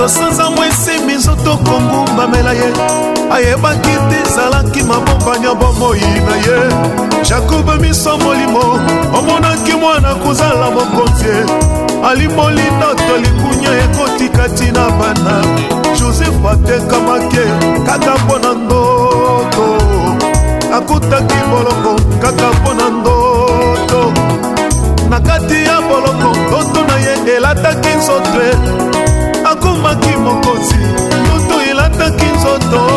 tosa nzambo esimbi nzoto kongumbamela ye ayebaki te ezalaki mabombanya bomoi na ye jakobe miso molimo omonaki mwana kozala mokonzie alimoli noto likunya ekotikati na bana joseph atekamaki kaka mpo na ndoto akutaki boloko kaka mpo na ndoto na kati ya boloko ndoto na ye elataki nzoto ekomaki mokonzi moto elataki nzoto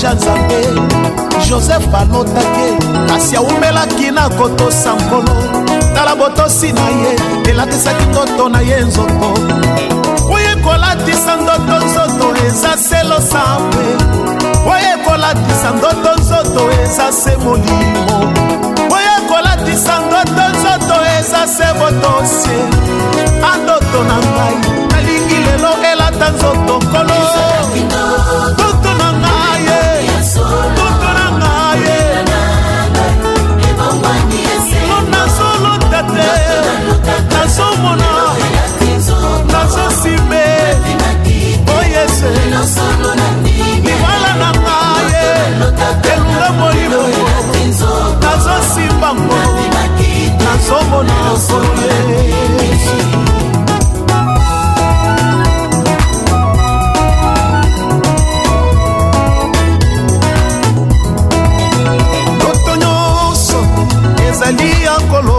deja nzambe joseph balmotake kasi awumelaki na kotosa nkolo tala botosi na ye elatisaki toto na ye nzoto oye kolatisa ndoto nzoto eza selo sambe oye kolatisa ndoto nzoto eza se molimo oye kolatisa ndoto nzoto eza se botosie andoto na ngai nalingi lelo elata nzoto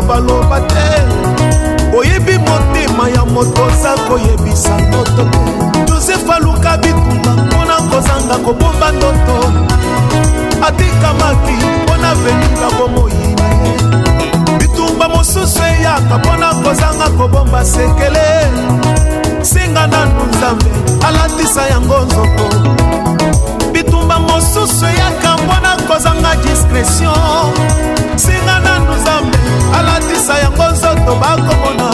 koloba te oyebi motema ya moto oza koyebisa ndoto te josefa luka bitumba mpona kozanga kobomba ndoto atikamaki mpona venira bomoi pression singa nanu nzambe alatisa yango nzoto bakomona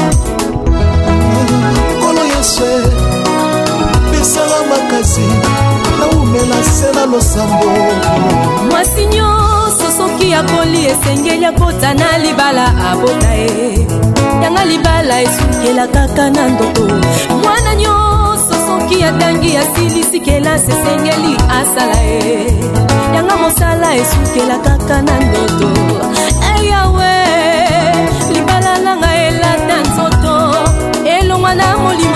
nkolo yesu pesala makasi naumela se na losambo mwasi nyonso soki akoli esengeli akota na libala abota ye yanga libala esukela kaka na ndoto mwana nyonso soki atangi asilisi kelasi esengeli asala ye yanga mosala esukela kaka na ndoto eyawe libala nanga elata nzoto elongwa na molimo